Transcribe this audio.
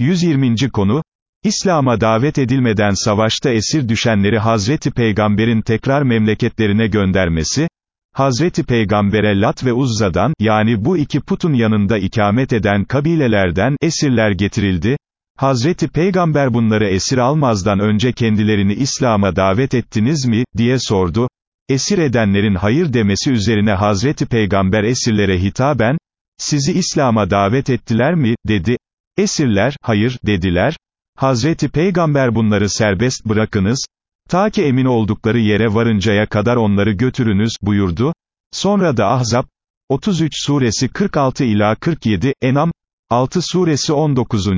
120. konu, İslam'a davet edilmeden savaşta esir düşenleri Hazreti Peygamber'in tekrar memleketlerine göndermesi, Hazreti Peygamber'e Lat ve Uzza'dan, yani bu iki putun yanında ikamet eden kabilelerden, esirler getirildi, Hazreti Peygamber bunları esir almazdan önce kendilerini İslam'a davet ettiniz mi, diye sordu, esir edenlerin hayır demesi üzerine Hazreti Peygamber esirlere hitaben, sizi İslam'a davet ettiler mi, dedi, esirler, hayır, dediler, Hazreti Peygamber bunları serbest bırakınız, ta ki emin oldukları yere varıncaya kadar onları götürünüz, buyurdu. Sonra da Ahzab, 33 suresi 46 ila 47, Enam, 6 suresi 19.